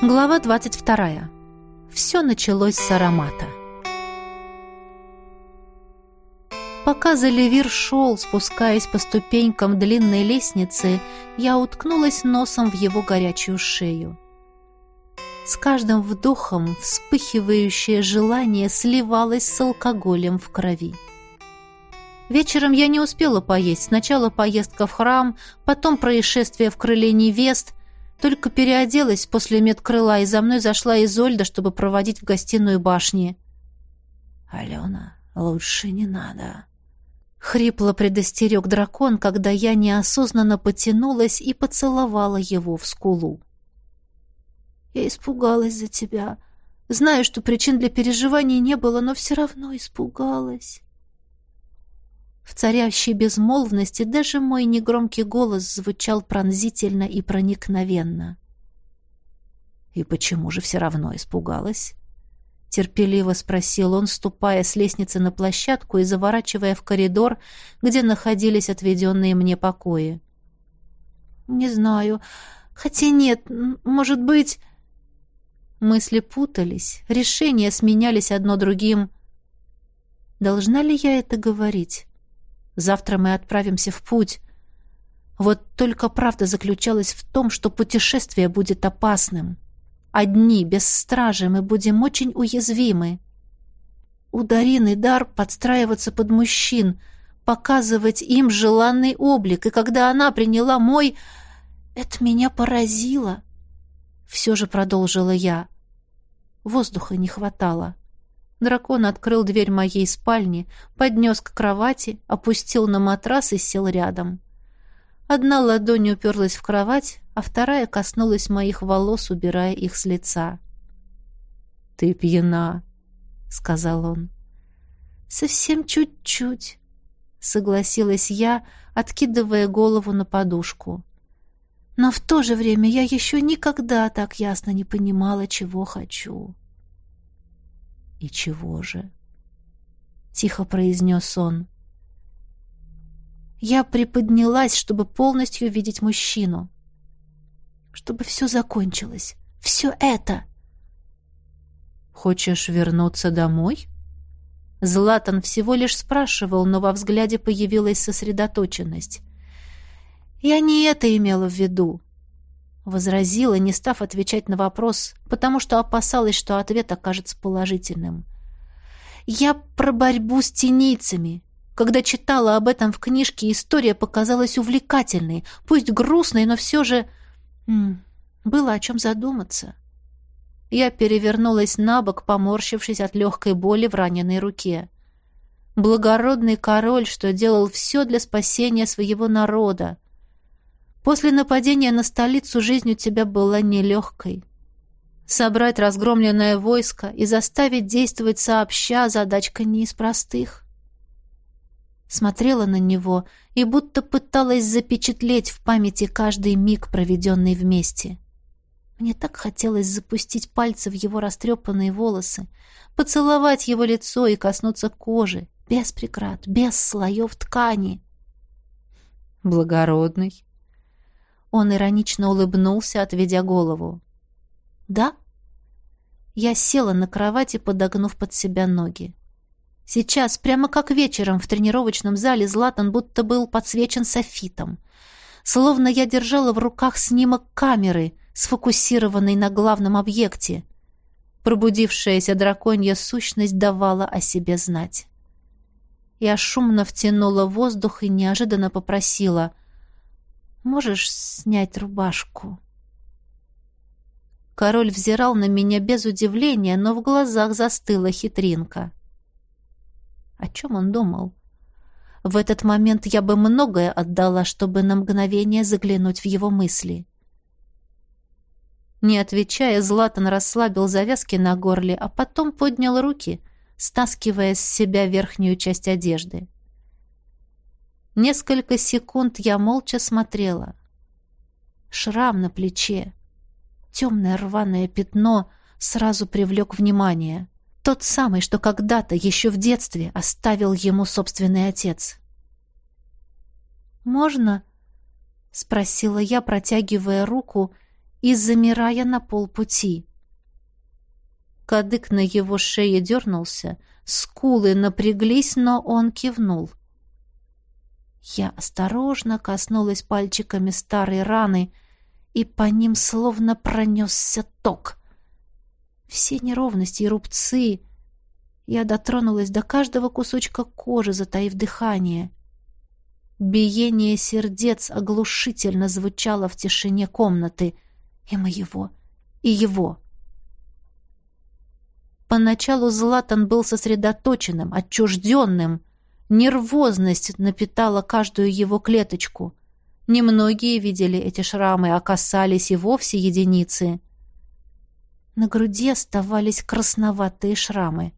Глава 22. Все началось с аромата. Пока Заливир шел, спускаясь по ступенькам длинной лестницы, я уткнулась носом в его горячую шею. С каждым вдохом вспыхивающее желание сливалось с алкоголем в крови. Вечером я не успела поесть. Сначала поездка в храм, потом происшествие в крыле невест, только переоделась после медкрыла, и за мной зашла Изольда, чтобы проводить в гостиную башни. «Алена, лучше не надо», — хрипло предостерег дракон, когда я неосознанно потянулась и поцеловала его в скулу. «Я испугалась за тебя. Знаю, что причин для переживаний не было, но все равно испугалась». В царящей безмолвности даже мой негромкий голос звучал пронзительно и проникновенно. «И почему же все равно испугалась?» Терпеливо спросил он, ступая с лестницы на площадку и заворачивая в коридор, где находились отведенные мне покои. «Не знаю. Хотя нет, может быть...» Мысли путались, решения сменялись одно другим. «Должна ли я это говорить?» Завтра мы отправимся в путь. Вот только правда заключалась в том, что путешествие будет опасным. Одни, без стражи, мы будем очень уязвимы. У Дарины дар подстраиваться под мужчин, показывать им желанный облик, и когда она приняла мой... Это меня поразило. Все же продолжила я. Воздуха не хватало. Дракон открыл дверь моей спальни, поднес к кровати, опустил на матрас и сел рядом. Одна ладонь уперлась в кровать, а вторая коснулась моих волос, убирая их с лица. «Ты пьяна», — сказал он. «Совсем чуть-чуть», — согласилась я, откидывая голову на подушку. Но в то же время я еще никогда так ясно не понимала, чего хочу. «И чего же?» — тихо произнес он. Я приподнялась, чтобы полностью видеть мужчину. Чтобы все закончилось. Все это. «Хочешь вернуться домой?» Златан всего лишь спрашивал, но во взгляде появилась сосредоточенность. «Я не это имела в виду возразила, не став отвечать на вопрос, потому что опасалась, что ответ окажется положительным. «Я про борьбу с тенийцами. Когда читала об этом в книжке, история показалась увлекательной, пусть грустной, но все же... М -м, было о чем задуматься». Я перевернулась на бок, поморщившись от легкой боли в раненой руке. Благородный король, что делал все для спасения своего народа, После нападения на столицу жизнь у тебя была нелегкой. Собрать разгромленное войско и заставить действовать сообща задачка не из простых. Смотрела на него и будто пыталась запечатлеть в памяти каждый миг, проведенный вместе. Мне так хотелось запустить пальцы в его растрепанные волосы, поцеловать его лицо и коснуться кожи, без преград, без слоев ткани. «Благородный», он иронично улыбнулся, отведя голову. «Да?» Я села на кровати, подогнув под себя ноги. Сейчас, прямо как вечером в тренировочном зале, Златан будто был подсвечен софитом. Словно я держала в руках снимок камеры, сфокусированный на главном объекте. Пробудившаяся драконья сущность давала о себе знать. Я шумно втянула воздух и неожиданно попросила — Можешь снять рубашку?» Король взирал на меня без удивления, но в глазах застыла хитринка. О чем он думал? В этот момент я бы многое отдала, чтобы на мгновение заглянуть в его мысли. Не отвечая, Златан расслабил завязки на горле, а потом поднял руки, стаскивая с себя верхнюю часть одежды. Несколько секунд я молча смотрела. Шрам на плече, темное рваное пятно сразу привлек внимание. Тот самый, что когда-то, еще в детстве, оставил ему собственный отец. «Можно?» — спросила я, протягивая руку, и замирая на полпути. Кадык на его шее дернулся, скулы напряглись, но он кивнул. Я осторожно коснулась пальчиками старой раны, и по ним словно пронесся ток. Все неровности и рубцы. Я дотронулась до каждого кусочка кожи, затаив дыхание. Биение сердец оглушительно звучало в тишине комнаты. И моего, и его. Поначалу Златан был сосредоточенным, отчужденным. Нервозность напитала каждую его клеточку. Немногие видели эти шрамы, а касались и вовсе единицы. На груди оставались красноватые шрамы.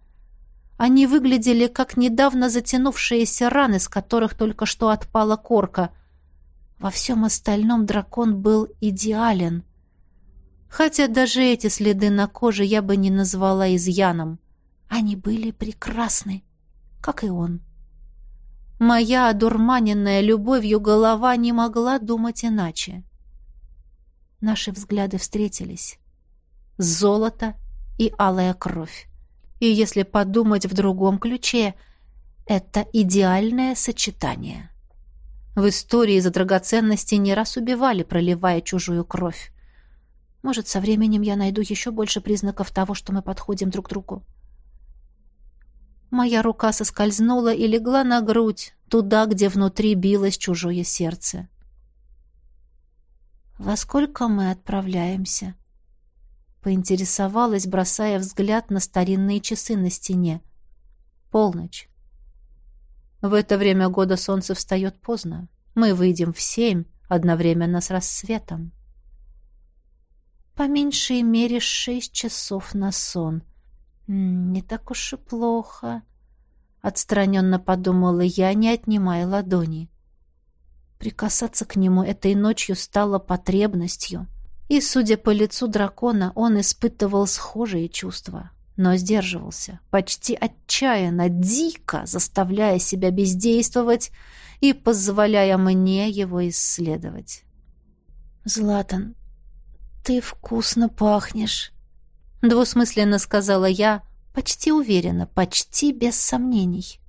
Они выглядели как недавно затянувшиеся раны, с которых только что отпала корка. Во всем остальном дракон был идеален. Хотя даже эти следы на коже я бы не назвала изъяном. Они были прекрасны, как и он. Моя одурманенная любовью голова не могла думать иначе. Наши взгляды встретились. Золото и алая кровь. И если подумать в другом ключе, это идеальное сочетание. В истории за драгоценности не раз убивали, проливая чужую кровь. Может, со временем я найду еще больше признаков того, что мы подходим друг другу. Моя рука соскользнула и легла на грудь, туда, где внутри билось чужое сердце. «Во сколько мы отправляемся?» Поинтересовалась, бросая взгляд на старинные часы на стене. «Полночь. В это время года солнце встает поздно. Мы выйдем в семь, одновременно с рассветом. По меньшей мере шесть часов на сон. «Не так уж и плохо», — отстраненно подумала я, не отнимая ладони. Прикасаться к нему этой ночью стало потребностью, и, судя по лицу дракона, он испытывал схожие чувства, но сдерживался, почти отчаянно, дико заставляя себя бездействовать и позволяя мне его исследовать. «Златан, ты вкусно пахнешь», Двусмысленно сказала я, почти уверенно, почти без сомнений.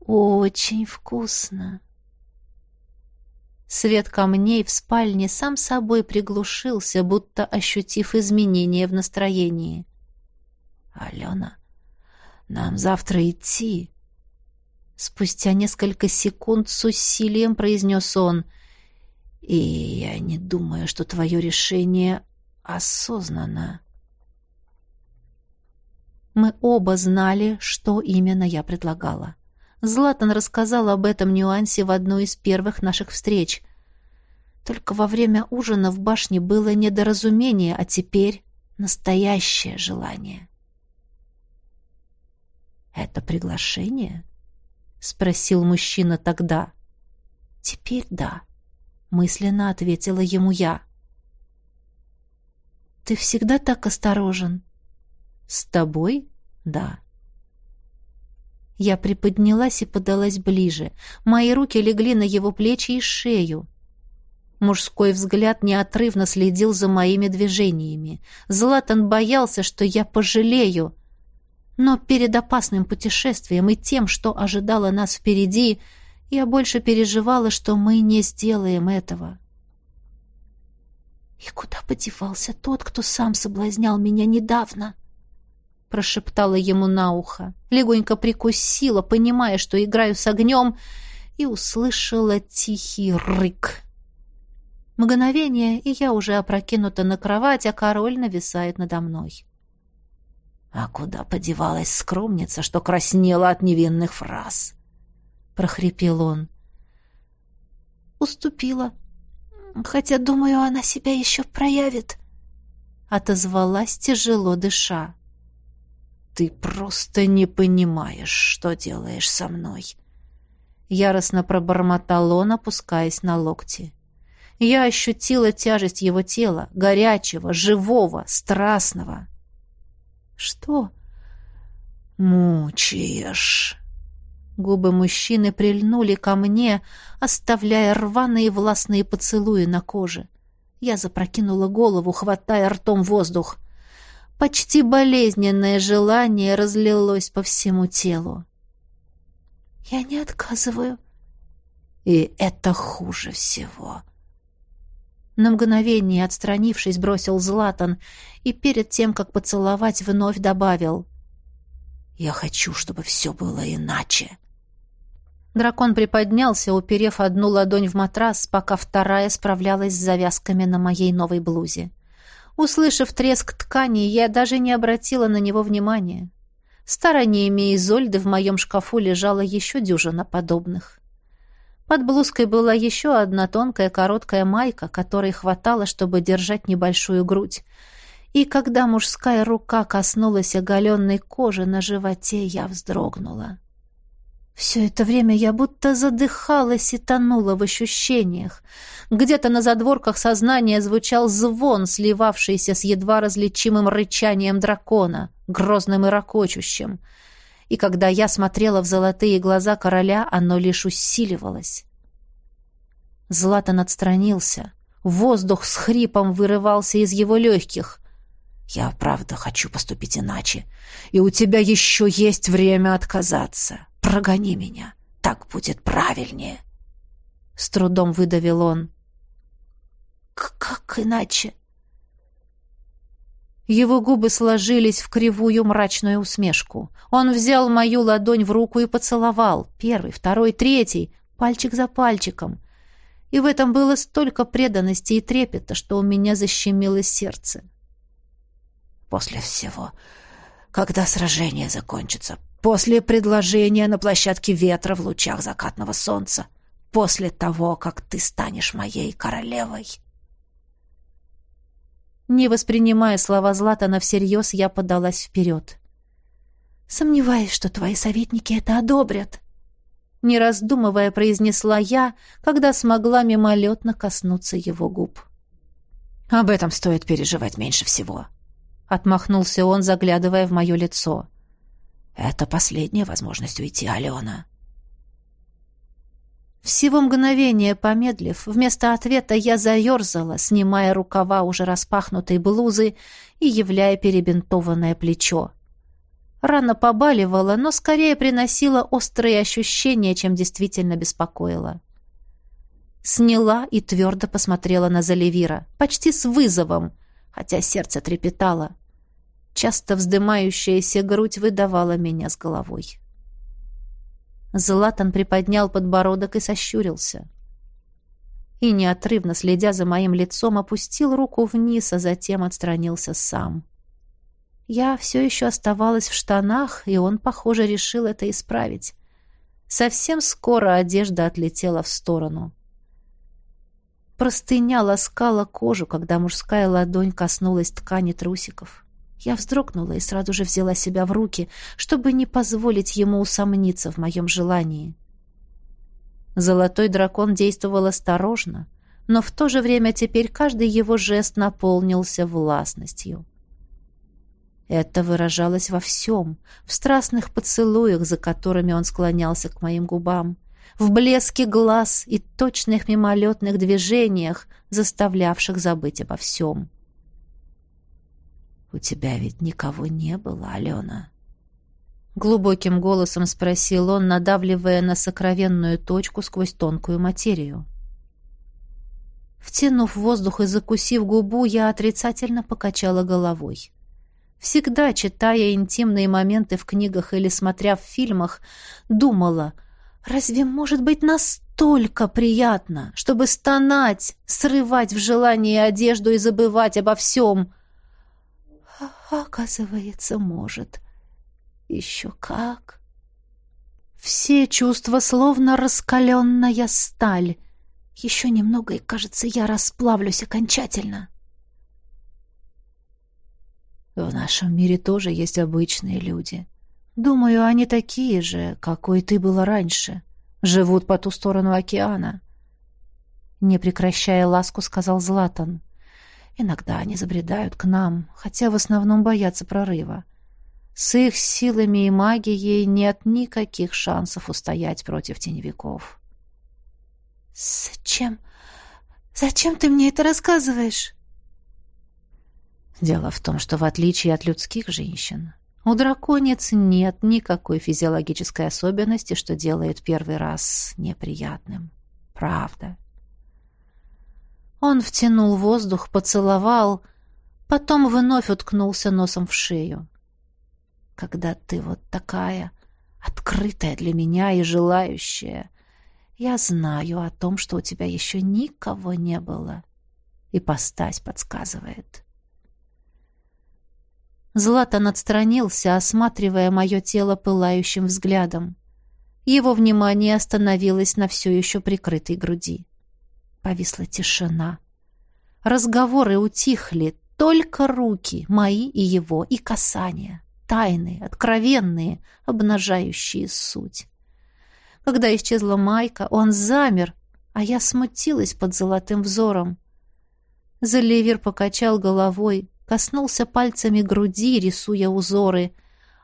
Очень вкусно. Свет камней в спальне сам собой приглушился, будто ощутив изменение в настроении. «Алена, нам завтра идти». Спустя несколько секунд с усилием произнес он. «И я не думаю, что твое решение осознанно». Мы оба знали, что именно я предлагала. Златан рассказал об этом нюансе в одной из первых наших встреч. Только во время ужина в башне было недоразумение, а теперь настоящее желание. «Это приглашение?» — спросил мужчина тогда. «Теперь да», — мысленно ответила ему я. «Ты всегда так осторожен?» «С тобой? Да». Я приподнялась и подалась ближе. Мои руки легли на его плечи и шею. Мужской взгляд неотрывно следил за моими движениями. Златан боялся, что я пожалею. Но перед опасным путешествием и тем, что ожидало нас впереди, я больше переживала, что мы не сделаем этого. «И куда подевался тот, кто сам соблазнял меня недавно?» — прошептала ему на ухо, легонько прикусила, понимая, что играю с огнем, и услышала тихий рык. Мгновение, и я уже опрокинута на кровать, а король нависает надо мной. «А куда подевалась скромница, что краснела от невинных фраз?» — прохрипел он. «Уступила. Хотя, думаю, она себя еще проявит», — отозвалась, тяжело дыша. «Ты просто не понимаешь, что делаешь со мной!» Яростно пробормотал он, опускаясь на локти. Я ощутила тяжесть его тела, горячего, живого, страстного. «Что?» «Мучаешь!» Губы мужчины прильнули ко мне, оставляя рваные властные поцелуи на коже. Я запрокинула голову, хватая ртом воздух. Почти болезненное желание разлилось по всему телу. «Я не отказываю». «И это хуже всего». На мгновение, отстранившись, бросил Златан и перед тем, как поцеловать, вновь добавил. «Я хочу, чтобы все было иначе». Дракон приподнялся, уперев одну ладонь в матрас, пока вторая справлялась с завязками на моей новой блузе. Услышав треск ткани, я даже не обратила на него внимания. Стараниями Изольды в моем шкафу лежала еще дюжина подобных. Под блузкой была еще одна тонкая короткая майка, которой хватало, чтобы держать небольшую грудь. И когда мужская рука коснулась оголенной кожи на животе, я вздрогнула. Все это время я будто задыхалась и тонула в ощущениях. Где-то на задворках сознания звучал звон, сливавшийся с едва различимым рычанием дракона, грозным и ракочущим. И когда я смотрела в золотые глаза короля, оно лишь усиливалось. Златан отстранился. Воздух с хрипом вырывался из его легких. «Я правда хочу поступить иначе, и у тебя еще есть время отказаться». Прогони меня. Так будет правильнее. С трудом выдавил он. Как иначе? Его губы сложились в кривую мрачную усмешку. Он взял мою ладонь в руку и поцеловал. Первый, второй, третий, пальчик за пальчиком. И в этом было столько преданности и трепета, что у меня защемило сердце. После всего, когда сражение закончится, После предложения на площадке ветра в лучах закатного солнца. После того, как ты станешь моей королевой. Не воспринимая слова Златана всерьез, я подалась вперед. «Сомневаюсь, что твои советники это одобрят», — не раздумывая произнесла я, когда смогла мимолетно коснуться его губ. «Об этом стоит переживать меньше всего», — отмахнулся он, заглядывая в мое лицо. Это последняя возможность уйти, Алена. Всего мгновение помедлив, вместо ответа я заерзала, снимая рукава уже распахнутой блузы и являя перебинтованное плечо. Рана побаливала, но скорее приносила острые ощущения, чем действительно беспокоила. Сняла и твердо посмотрела на Заливира, почти с вызовом, хотя сердце трепетало. Часто вздымающаяся грудь выдавала меня с головой. Златан приподнял подбородок и сощурился. И, неотрывно следя за моим лицом, опустил руку вниз, а затем отстранился сам. Я все еще оставалась в штанах, и он, похоже, решил это исправить. Совсем скоро одежда отлетела в сторону. Простыня ласкала кожу, когда мужская ладонь коснулась ткани трусиков. Я вздрогнула и сразу же взяла себя в руки, чтобы не позволить ему усомниться в моем желании. Золотой дракон действовал осторожно, но в то же время теперь каждый его жест наполнился властностью. Это выражалось во всем, в страстных поцелуях, за которыми он склонялся к моим губам, в блеске глаз и точных мимолетных движениях, заставлявших забыть обо всем. «У тебя ведь никого не было, Алена?» Глубоким голосом спросил он, надавливая на сокровенную точку сквозь тонкую материю. Втянув воздух и закусив губу, я отрицательно покачала головой. Всегда, читая интимные моменты в книгах или смотря в фильмах, думала, разве может быть настолько приятно, чтобы стонать, срывать в желании одежду и забывать обо всем — оказывается, может. Еще как. Все чувства словно раскаленная сталь. Еще немного, и, кажется, я расплавлюсь окончательно. В нашем мире тоже есть обычные люди. Думаю, они такие же, какой ты была раньше. Живут по ту сторону океана. Не прекращая ласку, сказал Златан. Иногда они забредают к нам, хотя в основном боятся прорыва. С их силами и магией нет никаких шансов устоять против теневиков. «Зачем... «Зачем ты мне это рассказываешь?» Дело в том, что в отличие от людских женщин, у драконец нет никакой физиологической особенности, что делает первый раз неприятным. Правда. Он втянул воздух, поцеловал, потом вновь уткнулся носом в шею. Когда ты вот такая, открытая для меня и желающая, я знаю о том, что у тебя еще никого не было. И постась подсказывает. Златан отстранился, осматривая мое тело пылающим взглядом. Его внимание остановилось на все еще прикрытой груди. Повисла тишина. Разговоры утихли, только руки, мои и его, и касания. Тайные, откровенные, обнажающие суть. Когда исчезла майка, он замер, а я смутилась под золотым взором. Заливер покачал головой, коснулся пальцами груди, рисуя узоры,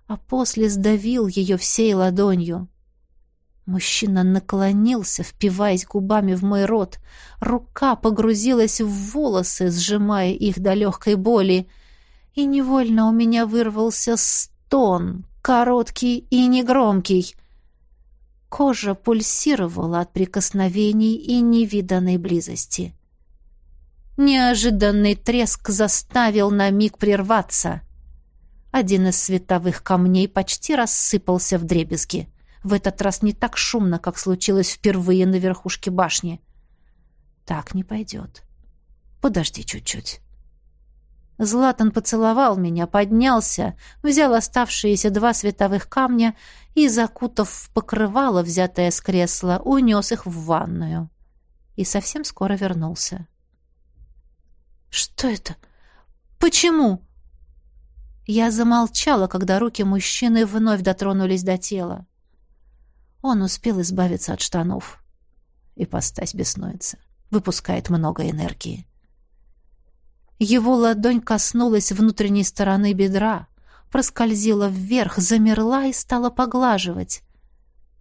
а после сдавил ее всей ладонью. Мужчина наклонился, впиваясь губами в мой рот. Рука погрузилась в волосы, сжимая их до легкой боли. И невольно у меня вырвался стон, короткий и негромкий. Кожа пульсировала от прикосновений и невиданной близости. Неожиданный треск заставил на миг прерваться. Один из световых камней почти рассыпался в дребезги. В этот раз не так шумно, как случилось впервые на верхушке башни. Так не пойдет. Подожди чуть-чуть. Златан поцеловал меня, поднялся, взял оставшиеся два световых камня и, закутав в покрывало, взятое с кресла, унес их в ванную. И совсем скоро вернулся. «Что это? Почему?» Я замолчала, когда руки мужчины вновь дотронулись до тела. Он успел избавиться от штанов. И постась беснуется, выпускает много энергии. Его ладонь коснулась внутренней стороны бедра, проскользила вверх, замерла и стала поглаживать.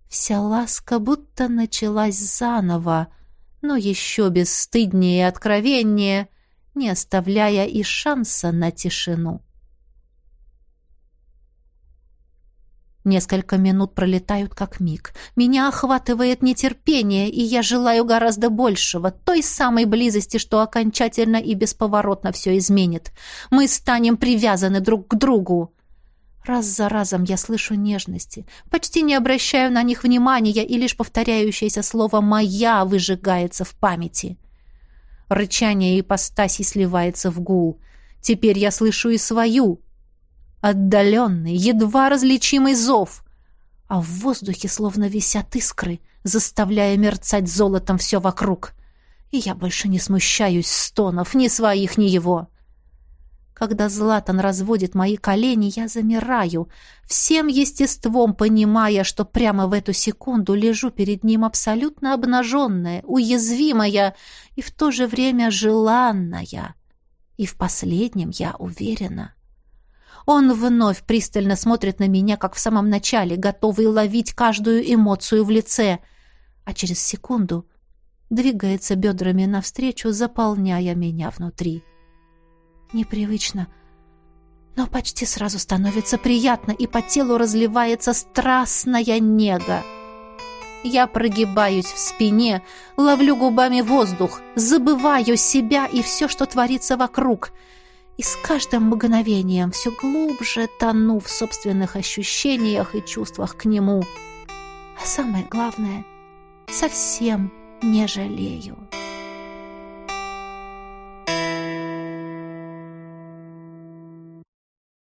Вся ласка будто началась заново, но еще бесстыднее и откровеннее — не оставляя и шанса на тишину. Несколько минут пролетают как миг. Меня охватывает нетерпение, и я желаю гораздо большего, той самой близости, что окончательно и бесповоротно все изменит. Мы станем привязаны друг к другу. Раз за разом я слышу нежности, почти не обращаю на них внимания, и лишь повторяющееся слово «моя» выжигается в памяти. — Рычание ипостаси сливается в гул. Теперь я слышу и свою. Отдаленный, едва различимый зов. А в воздухе словно висят искры, заставляя мерцать золотом все вокруг. И я больше не смущаюсь стонов ни своих, ни его. — когда Златан разводит мои колени, я замираю, всем естеством понимая, что прямо в эту секунду лежу перед ним абсолютно обнаженная, уязвимая и в то же время желанная. И в последнем я уверена. Он вновь пристально смотрит на меня, как в самом начале, готовый ловить каждую эмоцию в лице, а через секунду двигается бедрами навстречу, заполняя меня внутри. Непривычно, но почти сразу становится приятно, и по телу разливается страстная нега. Я прогибаюсь в спине, ловлю губами воздух, забываю себя и все, что творится вокруг. И с каждым мгновением все глубже тону в собственных ощущениях и чувствах к нему. А самое главное, совсем не жалею.